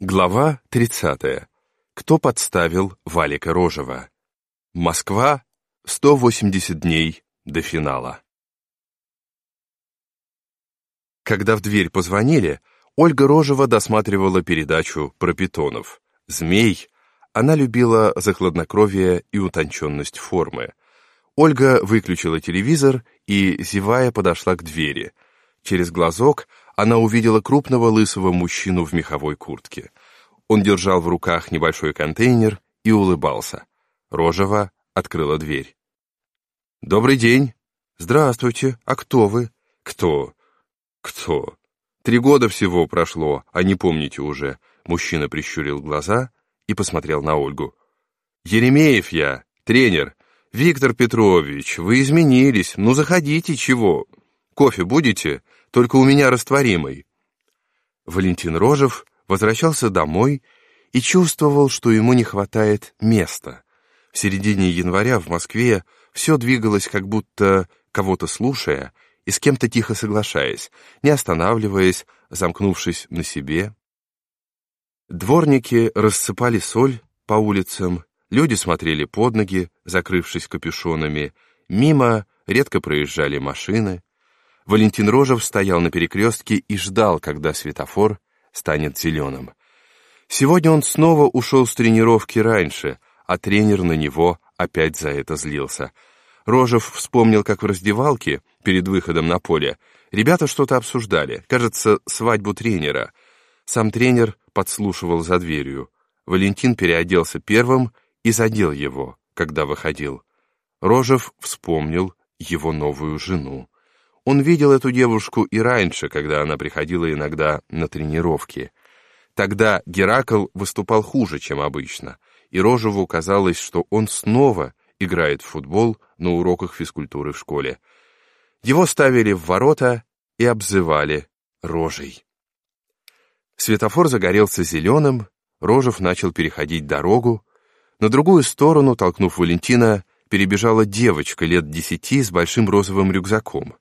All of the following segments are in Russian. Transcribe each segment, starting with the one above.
Глава 30. Кто подставил Валика Рожева? Москва. 180 дней до финала. Когда в дверь позвонили, Ольга Рожева досматривала передачу про питонов. Змей. Она любила за хладнокровие и утонченность формы. Ольга выключила телевизор и, зевая, подошла к двери. Через глазок она увидела крупного лысого мужчину в меховой куртке. Он держал в руках небольшой контейнер и улыбался. Рожева открыла дверь. «Добрый день!» «Здравствуйте! А кто вы?» «Кто? Кто? Три года всего прошло, а не помните уже». Мужчина прищурил глаза и посмотрел на Ольгу. «Еремеев я, тренер. Виктор Петрович, вы изменились. Ну, заходите, чего? Кофе будете? Только у меня растворимый». Валентин Рожев возвращался домой и чувствовал, что ему не хватает места. В середине января в Москве все двигалось как будто кого-то слушая и с кем-то тихо соглашаясь, не останавливаясь, замкнувшись на себе. Дворники рассыпали соль по улицам, люди смотрели под ноги, закрывшись капюшонами, мимо редко проезжали машины. Валентин Рожев стоял на перекрестке и ждал, когда светофор станет зеленым. Сегодня он снова ушел с тренировки раньше, а тренер на него опять за это злился. Рожев вспомнил, как в раздевалке, перед выходом на поле, ребята что-то обсуждали, кажется, свадьбу тренера. Сам тренер подслушивал за дверью. Валентин переоделся первым и задел его, когда выходил. Рожев вспомнил его новую жену. Он видел эту девушку и раньше, когда она приходила иногда на тренировки. Тогда Геракл выступал хуже, чем обычно, и Рожеву казалось, что он снова играет в футбол на уроках физкультуры в школе. Его ставили в ворота и обзывали Рожей. Светофор загорелся зеленым, Рожев начал переходить дорогу. На другую сторону, толкнув Валентина, перебежала девочка лет десяти с большим розовым рюкзаком.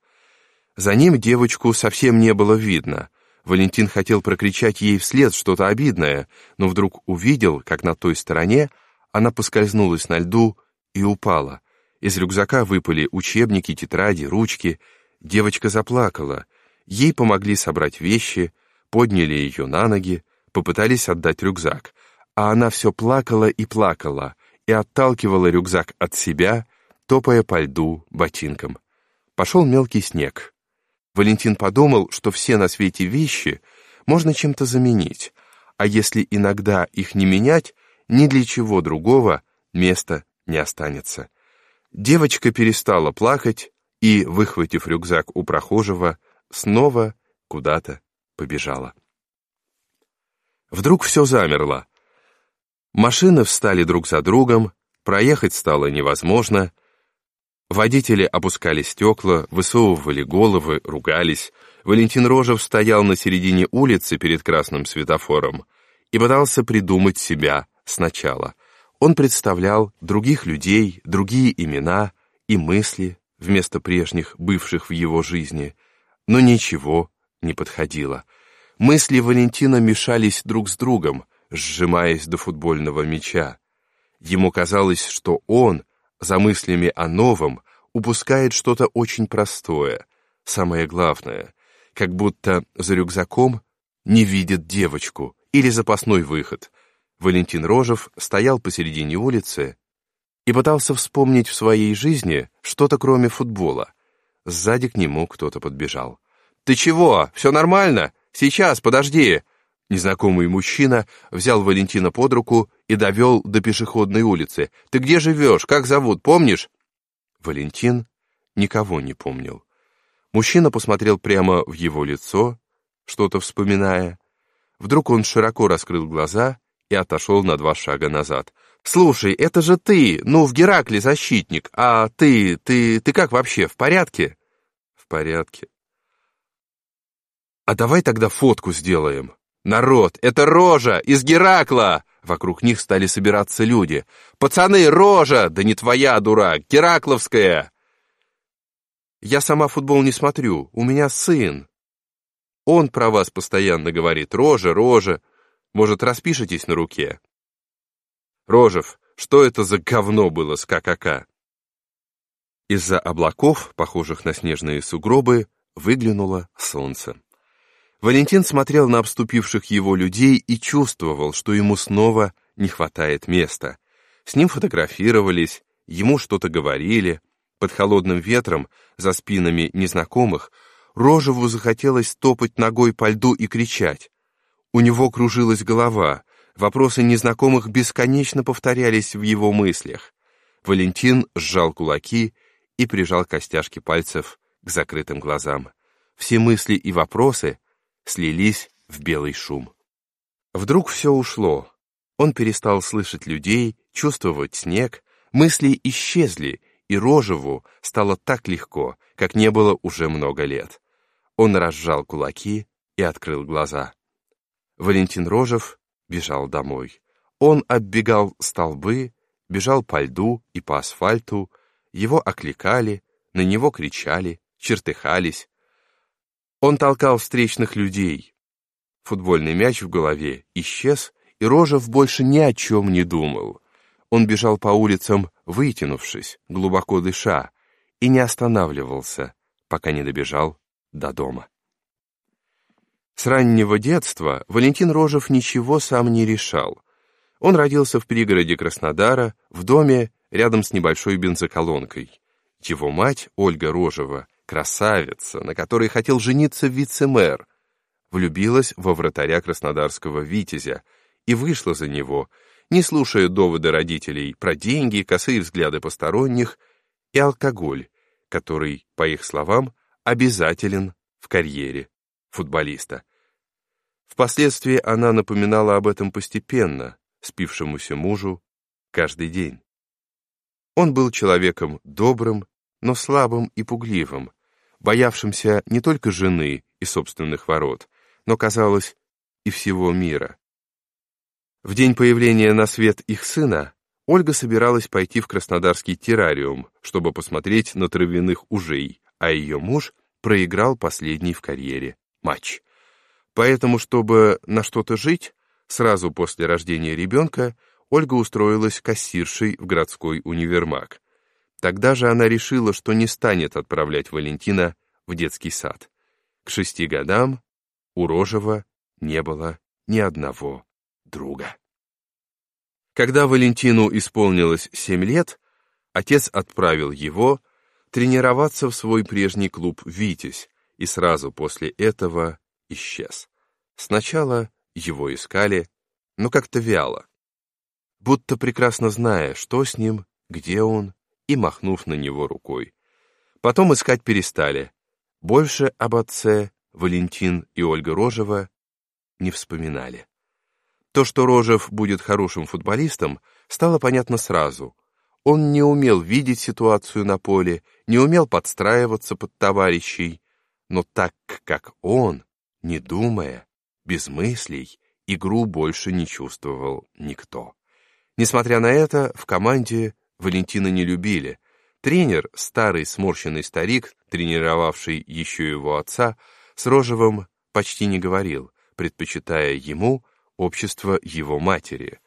За ним девочку совсем не было видно. Валентин хотел прокричать ей вслед что-то обидное, но вдруг увидел, как на той стороне она поскользнулась на льду и упала. Из рюкзака выпали учебники, тетради, ручки. Девочка заплакала. Ей помогли собрать вещи, подняли ее на ноги, попытались отдать рюкзак. А она все плакала и плакала, и отталкивала рюкзак от себя, топая по льду ботинком. Пошел мелкий снег. Валентин подумал, что все на свете вещи можно чем-то заменить, а если иногда их не менять, ни для чего другого места не останется. Девочка перестала плакать и, выхватив рюкзак у прохожего, снова куда-то побежала. Вдруг все замерло. Машины встали друг за другом, проехать стало невозможно — Водители опускали стекла, высовывали головы, ругались. Валентин Рожев стоял на середине улицы перед красным светофором и пытался придумать себя сначала. Он представлял других людей, другие имена и мысли вместо прежних, бывших в его жизни, но ничего не подходило. Мысли Валентина мешались друг с другом, сжимаясь до футбольного мяча. Ему казалось, что он — за мыслями о новом упускает что-то очень простое, самое главное, как будто за рюкзаком не видит девочку или запасной выход. Валентин Рожев стоял посередине улицы и пытался вспомнить в своей жизни что-то кроме футбола. Сзади к нему кто-то подбежал. «Ты чего? Все нормально? Сейчас, подожди!» Незнакомый мужчина взял Валентина под руку и довел до пешеходной улицы. «Ты где живешь? Как зовут? Помнишь?» Валентин никого не помнил. Мужчина посмотрел прямо в его лицо, что-то вспоминая. Вдруг он широко раскрыл глаза и отошел на два шага назад. «Слушай, это же ты, ну, в Геракле защитник, а ты, ты, ты как вообще, в порядке?» «В порядке». «А давай тогда фотку сделаем?» «Народ, это Рожа из Геракла!» Вокруг них стали собираться люди. «Пацаны, Рожа! Да не твоя, дурак! Геракловская!» «Я сама футбол не смотрю, у меня сын. Он про вас постоянно говорит, Рожа, Рожа. Может, распишитесь на руке?» «Рожев, что это за говно было с ККК?» Из-за облаков, похожих на снежные сугробы, выглянуло солнце. Валентин смотрел на обступивших его людей и чувствовал, что ему снова не хватает места. С ним фотографировались, ему что-то говорили. Под холодным ветром, за спинами незнакомых, Рожеву захотелось топать ногой по льду и кричать. У него кружилась голова, вопросы незнакомых бесконечно повторялись в его мыслях. Валентин сжал кулаки и прижал костяшки пальцев к закрытым глазам. Все мысли и вопросы слились в белый шум. Вдруг все ушло. Он перестал слышать людей, чувствовать снег, мысли исчезли, и Рожеву стало так легко, как не было уже много лет. Он разжал кулаки и открыл глаза. Валентин Рожев бежал домой. Он оббегал столбы, бежал по льду и по асфальту, его окликали, на него кричали, чертыхались. Он толкал встречных людей. Футбольный мяч в голове исчез, и Рожев больше ни о чем не думал. Он бежал по улицам, вытянувшись, глубоко дыша, и не останавливался, пока не добежал до дома. С раннего детства Валентин Рожев ничего сам не решал. Он родился в пригороде Краснодара, в доме рядом с небольшой бензоколонкой. Его мать, Ольга Рожева, красавица, на которой хотел жениться вице-мэр, влюбилась во вратаря краснодарского Витязя и вышла за него, не слушая доводы родителей про деньги, косые взгляды посторонних и алкоголь, который, по их словам, обязателен в карьере футболиста. Впоследствии она напоминала об этом постепенно, спившемуся мужу, каждый день. Он был человеком добрым, но слабым и пугливым, боявшимся не только жены и собственных ворот, но, казалось, и всего мира. В день появления на свет их сына Ольга собиралась пойти в Краснодарский террариум, чтобы посмотреть на травяных ужей, а ее муж проиграл последний в карьере матч. Поэтому, чтобы на что-то жить, сразу после рождения ребенка Ольга устроилась кассиршей в городской универмаг. Тогда же она решила, что не станет отправлять Валентина в детский сад. К шести годам у Рожева не было ни одного друга. Когда Валентину исполнилось семь лет, отец отправил его тренироваться в свой прежний клуб «Витязь», и сразу после этого исчез. Сначала его искали, но как-то вяло, будто прекрасно зная, что с ним, где он, и махнув на него рукой. Потом искать перестали. Больше об отце Валентин и Ольга Рожева не вспоминали. То, что Рожев будет хорошим футболистом, стало понятно сразу. Он не умел видеть ситуацию на поле, не умел подстраиваться под товарищей, но так как он, не думая, без мыслей, игру больше не чувствовал никто. Несмотря на это, в команде Валентина не любили. Тренер, старый сморщенный старик, тренировавший еще его отца, с Рожевым почти не говорил, предпочитая ему общество его матери.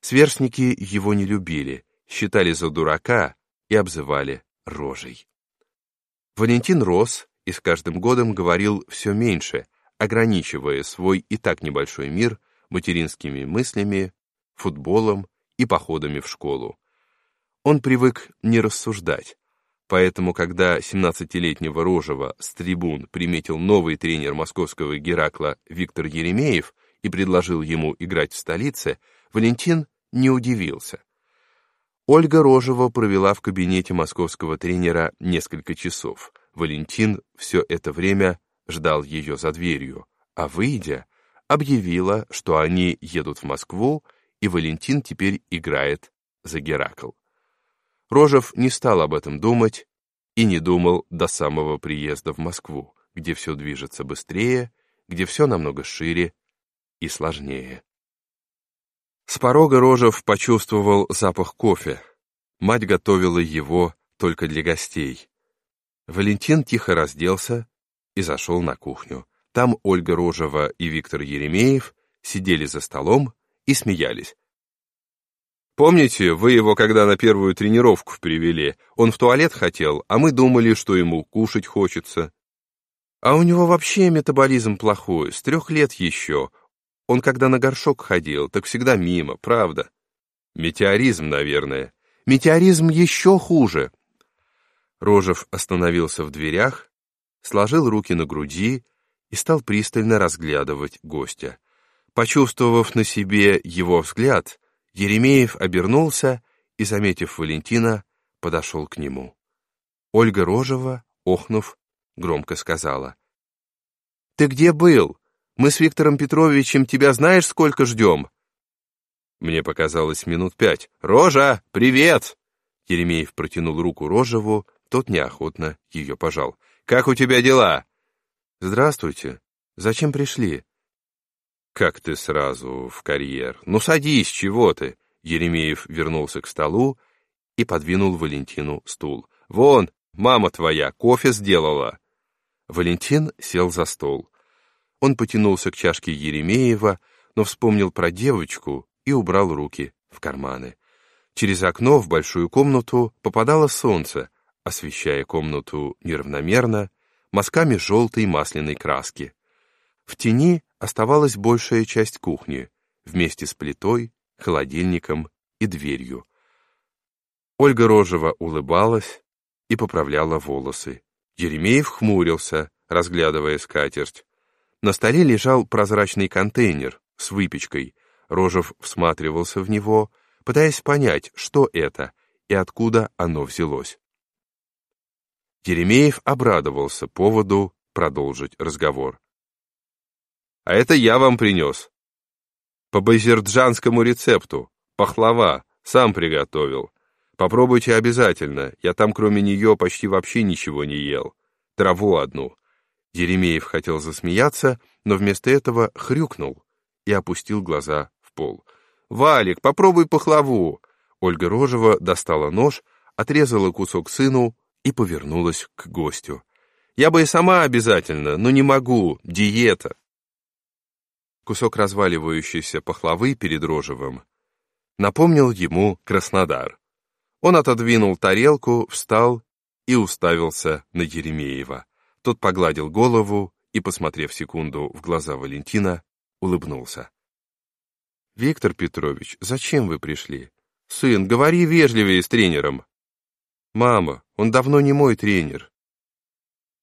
Сверстники его не любили, считали за дурака и обзывали рожей. Валентин рос и с каждым годом говорил все меньше, ограничивая свой и так небольшой мир материнскими мыслями, футболом и походами в школу. Он привык не рассуждать, поэтому когда 17-летнего Рожева с трибун приметил новый тренер московского Геракла Виктор Еремеев и предложил ему играть в столице, Валентин не удивился. Ольга Рожева провела в кабинете московского тренера несколько часов. Валентин все это время ждал ее за дверью, а выйдя, объявила, что они едут в Москву, и Валентин теперь играет за Геракл. Рожев не стал об этом думать и не думал до самого приезда в Москву, где все движется быстрее, где все намного шире и сложнее. С порога Рожев почувствовал запах кофе. Мать готовила его только для гостей. Валентин тихо разделся и зашел на кухню. Там Ольга Рожева и Виктор Еремеев сидели за столом и смеялись. Помните, вы его когда на первую тренировку привели? Он в туалет хотел, а мы думали, что ему кушать хочется. А у него вообще метаболизм плохой, с трех лет еще. Он когда на горшок ходил, так всегда мимо, правда. Метеоризм, наверное. Метеоризм еще хуже. Рожев остановился в дверях, сложил руки на груди и стал пристально разглядывать гостя. Почувствовав на себе его взгляд, Еремеев обернулся и, заметив Валентина, подошел к нему. Ольга Рожева, охнув, громко сказала. «Ты где был? Мы с Виктором Петровичем тебя знаешь, сколько ждем?» Мне показалось минут пять. «Рожа, привет!» Еремеев протянул руку Рожеву, тот неохотно ее пожал. «Как у тебя дела?» «Здравствуйте. Зачем пришли?» «Как ты сразу в карьер? Ну садись, чего ты?» Еремеев вернулся к столу и подвинул Валентину стул. «Вон, мама твоя кофе сделала!» Валентин сел за стол. Он потянулся к чашке Еремеева, но вспомнил про девочку и убрал руки в карманы. Через окно в большую комнату попадало солнце, освещая комнату неравномерно, мазками желтой масляной краски. В тени оставалась большая часть кухни, вместе с плитой, холодильником и дверью. Ольга Рожева улыбалась и поправляла волосы. Еремеев хмурился, разглядывая скатерть. На столе лежал прозрачный контейнер с выпечкой. Рожев всматривался в него, пытаясь понять, что это и откуда оно взялось. Еремеев обрадовался поводу продолжить разговор. «А это я вам принес. По базерджанскому рецепту, пахлава, сам приготовил. Попробуйте обязательно, я там кроме нее почти вообще ничего не ел. Траву одну». Еремеев хотел засмеяться, но вместо этого хрюкнул и опустил глаза в пол. «Валик, попробуй пахлаву!» Ольга Рожева достала нож, отрезала кусок сыну и повернулась к гостю. «Я бы и сама обязательно, но не могу, диета!» Кусок разваливающейся пахлавы перед Рожевым напомнил ему Краснодар. Он отодвинул тарелку, встал и уставился на Еремеева. Тот погладил голову и, посмотрев секунду в глаза Валентина, улыбнулся. «Виктор Петрович, зачем вы пришли? Сын, говори вежливее с тренером». «Мама, он давно не мой тренер».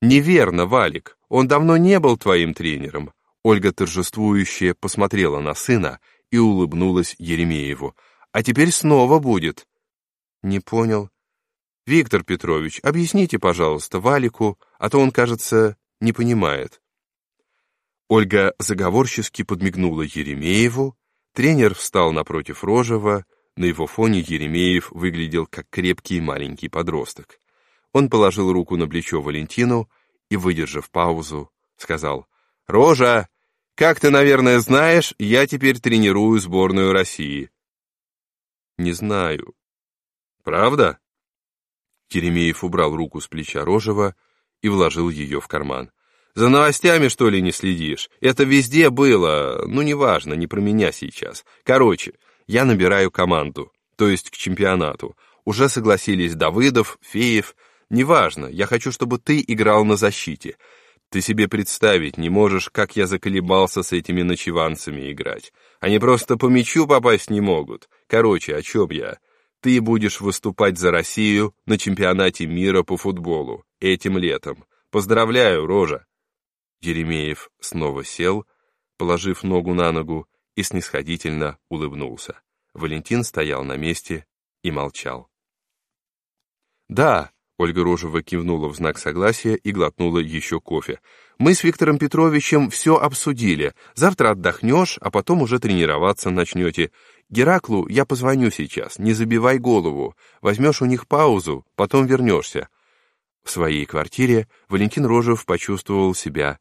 «Неверно, Валик, он давно не был твоим тренером». Ольга торжествующе посмотрела на сына и улыбнулась Еремееву. «А теперь снова будет». «Не понял». «Виктор Петрович, объясните, пожалуйста, Валику, а то он, кажется, не понимает». Ольга заговорчески подмигнула Еремееву, Тренер встал напротив Рожева, на его фоне Еремеев выглядел как крепкий маленький подросток. Он положил руку на плечо Валентину и, выдержав паузу, сказал, «Рожа, как ты, наверное, знаешь, я теперь тренирую сборную России». «Не знаю». «Правда?» Еремеев убрал руку с плеча Рожева и вложил ее в карман. За новостями, что ли, не следишь? Это везде было, ну, неважно, не про меня сейчас. Короче, я набираю команду, то есть к чемпионату. Уже согласились Давыдов, Феев. Неважно, я хочу, чтобы ты играл на защите. Ты себе представить не можешь, как я заколебался с этими ночеванцами играть. Они просто по мячу попасть не могут. Короче, о чем я? Ты будешь выступать за Россию на чемпионате мира по футболу этим летом. Поздравляю, Рожа. Еремеев снова сел, положив ногу на ногу, и снисходительно улыбнулся. Валентин стоял на месте и молчал. «Да», — Ольга Рожева кивнула в знак согласия и глотнула еще кофе. «Мы с Виктором Петровичем все обсудили. Завтра отдохнешь, а потом уже тренироваться начнете. Гераклу я позвоню сейчас, не забивай голову. Возьмешь у них паузу, потом вернешься». В своей квартире Валентин Рожев почувствовал себя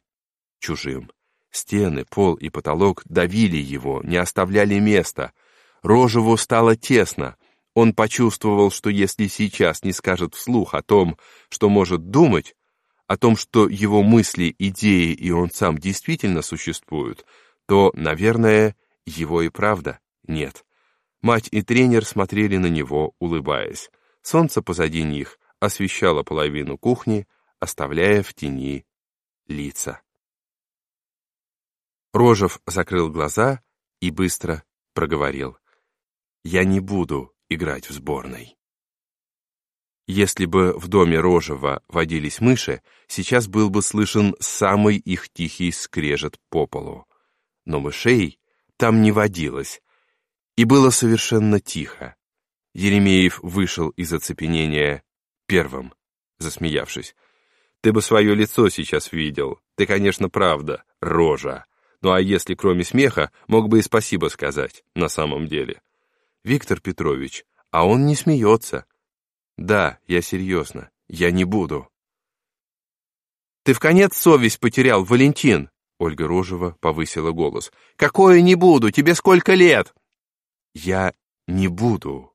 чужим. Стены, пол и потолок давили его, не оставляли места. Рожеву стало тесно. Он почувствовал, что если сейчас не скажет вслух о том, что может думать, о том, что его мысли, идеи и он сам действительно существуют, то, наверное, его и правда нет. Мать и тренер смотрели на него, улыбаясь. Солнце позади них освещало половину кухни, оставляя в тени лица. Рожев закрыл глаза и быстро проговорил. «Я не буду играть в сборной». Если бы в доме Рожева водились мыши, сейчас был бы слышен самый их тихий скрежет по полу. Но мышей там не водилось, и было совершенно тихо. Еремеев вышел из оцепенения первым, засмеявшись. «Ты бы свое лицо сейчас видел. Ты, конечно, правда, рожа. Ну а если кроме смеха, мог бы и спасибо сказать, на самом деле». «Виктор Петрович, а он не смеется», да, я серьезно. Я не буду. Ты в конец совесть потерял, Валентин. Ольга Рожева повысила голос. Какое не буду? Тебе сколько лет? Я не буду.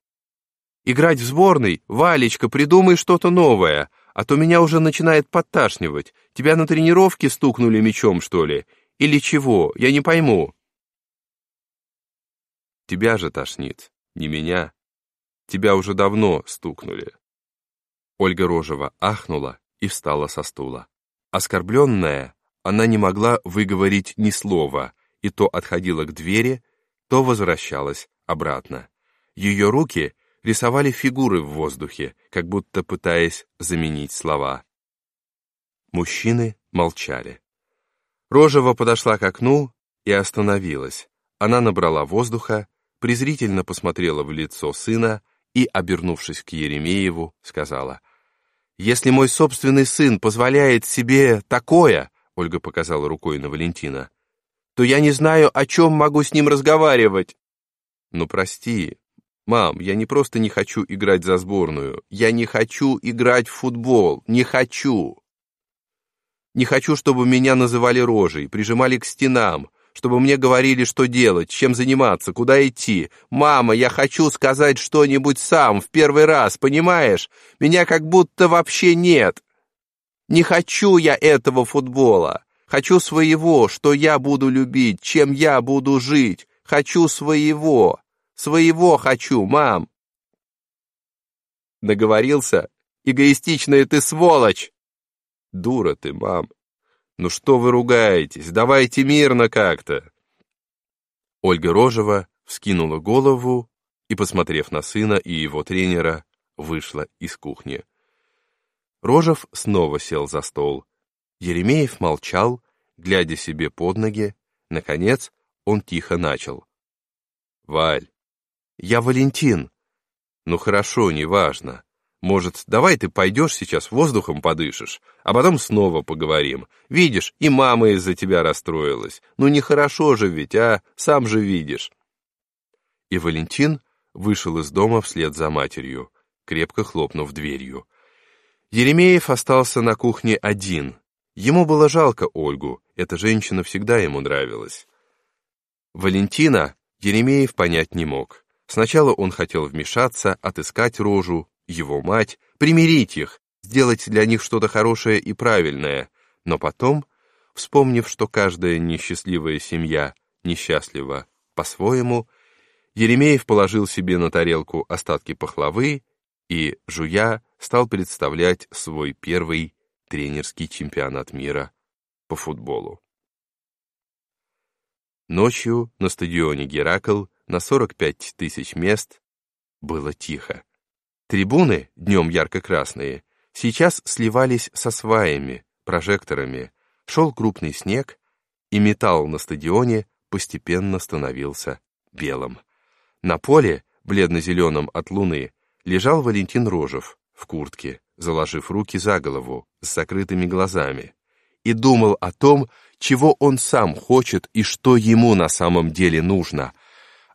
Играть в сборной? Валечка, придумай что-то новое, а то меня уже начинает подташнивать. Тебя на тренировке стукнули мечом, что ли? Или чего? Я не пойму. Тебя же тошнит, не меня. Тебя уже давно стукнули». Ольга Рожева ахнула и встала со стула. Оскорбленная, она не могла выговорить ни слова, и то отходила к двери, то возвращалась обратно. Ее руки рисовали фигуры в воздухе, как будто пытаясь заменить слова. Мужчины молчали. Рожева подошла к окну и остановилась. Она набрала воздуха, презрительно посмотрела в лицо сына, и, обернувшись к Еремееву, сказала, «Если мой собственный сын позволяет себе такое, — Ольга показала рукой на Валентина, — то я не знаю, о чем могу с ним разговаривать». «Ну, прости, мам, я не просто не хочу играть за сборную, я не хочу играть в футбол, не хочу. Не хочу, чтобы меня называли рожей, прижимали к стенам, чтобы мне говорили, что делать, чем заниматься, куда идти. Мама, я хочу сказать что-нибудь сам, в первый раз, понимаешь? Меня как будто вообще нет. Не хочу я этого футбола. Хочу своего, что я буду любить, чем я буду жить. Хочу своего. Своего хочу, мам. Договорился? Эгоистичная ты сволочь! Дура ты, мам. «Ну что вы ругаетесь? Давайте мирно как-то!» Ольга Рожева вскинула голову и, посмотрев на сына и его тренера, вышла из кухни. Рожев снова сел за стол. Еремеев молчал, глядя себе под ноги. Наконец он тихо начал. «Валь, я Валентин. Ну хорошо, неважно. Может, давай ты пойдешь сейчас воздухом подышишь, а потом снова поговорим. Видишь, и мама из-за тебя расстроилась. Ну нехорошо же ведь, а? Сам же видишь. И Валентин вышел из дома вслед за матерью, крепко хлопнув дверью. Еремеев остался на кухне один. Ему было жалко Ольгу, эта женщина всегда ему нравилась. Валентина Еремеев понять не мог. Сначала он хотел вмешаться, отыскать рожу, его мать, примирить их, сделать для них что-то хорошее и правильное, но потом, вспомнив, что каждая несчастливая семья несчастлива по-своему, Еремеев положил себе на тарелку остатки пахлавы и, жуя, стал представлять свой первый тренерский чемпионат мира по футболу. Ночью на стадионе «Геракл» на 45 тысяч мест было тихо. Трибуны, днем ярко-красные, сейчас сливались со сваями, прожекторами, шел крупный снег, и металл на стадионе постепенно становился белым. На поле, бледно-зеленом от луны, лежал Валентин Рожев в куртке, заложив руки за голову, с закрытыми глазами, и думал о том, чего он сам хочет и что ему на самом деле нужно.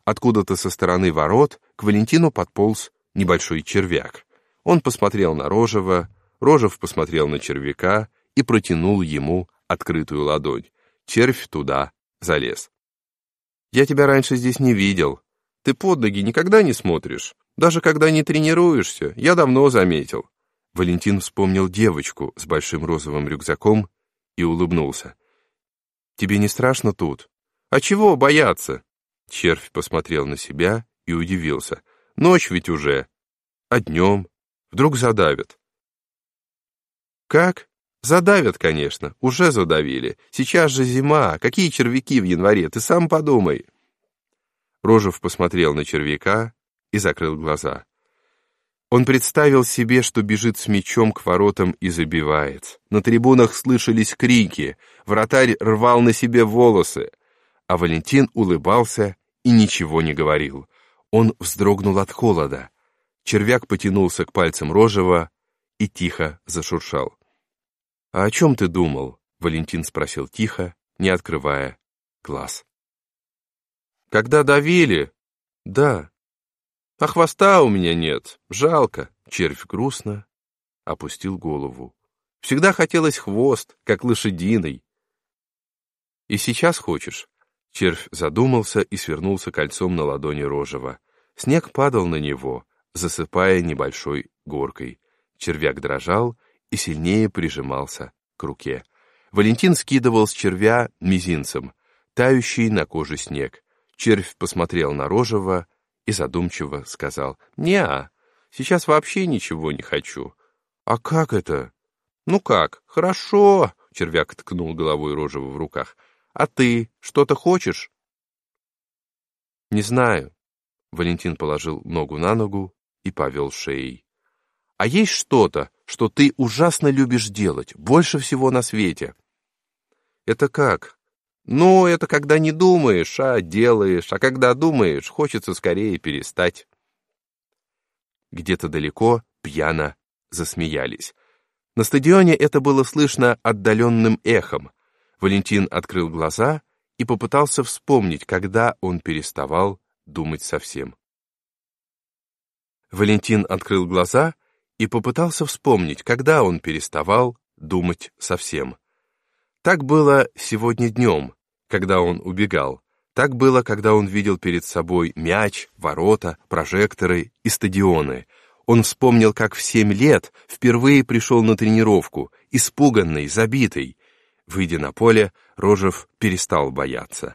Откуда-то со стороны ворот к Валентину подполз небольшой червяк. Он посмотрел на Рожева, Рожев посмотрел на червяка и протянул ему открытую ладонь. Червь туда залез. «Я тебя раньше здесь не видел. Ты под ноги никогда не смотришь, даже когда не тренируешься, я давно заметил». Валентин вспомнил девочку с большим розовым рюкзаком и улыбнулся. «Тебе не страшно тут? А чего бояться? Червь посмотрел на себя и удивился. Ночь ведь уже. А днем? Вдруг задавят. Как? Задавят, конечно. Уже задавили. Сейчас же зима. Какие червяки в январе? Ты сам подумай. Рожев посмотрел на червяка и закрыл глаза. Он представил себе, что бежит с мечом к воротам и забивает. На трибунах слышались крики, вратарь рвал на себе волосы, а Валентин улыбался и ничего не говорил. Он вздрогнул от холода. Червяк потянулся к пальцам Рожева и тихо зашуршал. «А о чем ты думал?» — Валентин спросил тихо, не открывая глаз. «Когда давили?» «Да», а хвоста у меня нет, жалко. Червь грустно опустил голову. Всегда хотелось хвост, как лошадиный. И сейчас хочешь? Червь задумался и свернулся кольцом на ладони Рожева. Снег падал на него, засыпая небольшой горкой. Червяк дрожал и сильнее прижимался к руке. Валентин скидывал с червя мизинцем, тающий на коже снег. Червь посмотрел на Рожева, и задумчиво сказал, «Не-а, сейчас вообще ничего не хочу». «А как это?» «Ну как, хорошо», — червяк ткнул головой Рожева в руках. «А ты что-то хочешь?» «Не знаю». Валентин положил ногу на ногу и повел шеей. «А есть что-то, что ты ужасно любишь делать, больше всего на свете?» «Это как?» Ну, это когда не думаешь, а делаешь, а когда думаешь, хочется скорее перестать. Где-то далеко пьяно засмеялись. На стадионе это было слышно отдаленным эхом. Валентин открыл глаза и попытался вспомнить, когда он переставал думать совсем. Валентин открыл глаза и попытался вспомнить, когда он переставал думать совсем. Так было сегодня днем, когда он убегал. Так было, когда он видел перед собой мяч, ворота, прожекторы и стадионы. Он вспомнил, как в семь лет впервые пришел на тренировку, испуганный, забитый. Выйдя на поле, Рожев перестал бояться.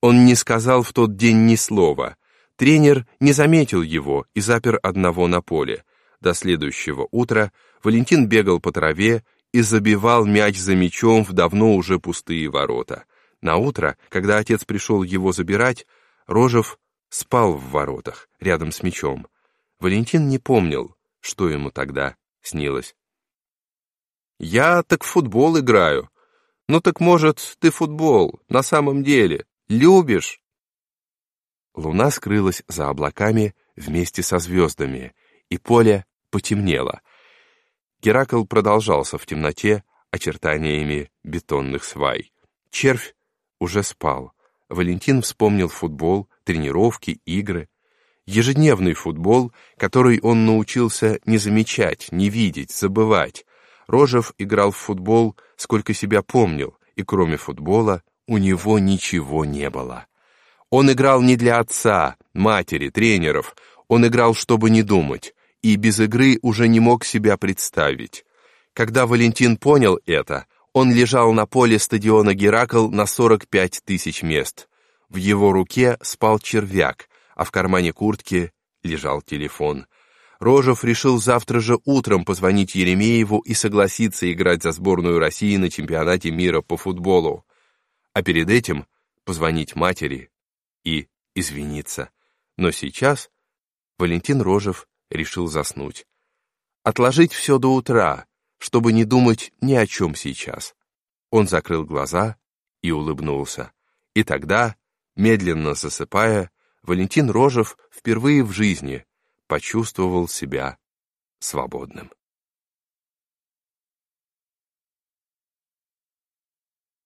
Он не сказал в тот день ни слова. Тренер не заметил его и запер одного на поле. До следующего утра Валентин бегал по траве и забивал мяч за мячом в давно уже пустые ворота. На утро, когда отец пришел его забирать, Рожев спал в воротах, рядом с мечом. Валентин не помнил, что ему тогда снилось. «Я так в футбол играю. Ну так, может, ты футбол на самом деле любишь?» Луна скрылась за облаками вместе со звездами, и поле потемнело. Геракл продолжался в темноте очертаниями бетонных свай. Червь уже спал. Валентин вспомнил футбол, тренировки, игры. Ежедневный футбол, который он научился не замечать, не видеть, забывать. Рожев играл в футбол, сколько себя помнил, и кроме футбола у него ничего не было. Он играл не для отца, матери, тренеров, он играл, чтобы не думать, и без игры уже не мог себя представить. Когда Валентин понял это, он лежал на поле стадиона Геракл на 45 тысяч мест. В его руке спал червяк, а в кармане куртки лежал телефон. Рожев решил завтра же утром позвонить Еремееву и согласиться играть за сборную России на чемпионате мира по футболу. А перед этим позвонить матери и извиниться. Но сейчас Валентин Рожев решил заснуть. Отложить все до утра, чтобы не думать ни о чем сейчас. Он закрыл глаза и улыбнулся. И тогда, медленно засыпая, Валентин Рожев впервые в жизни почувствовал себя свободным.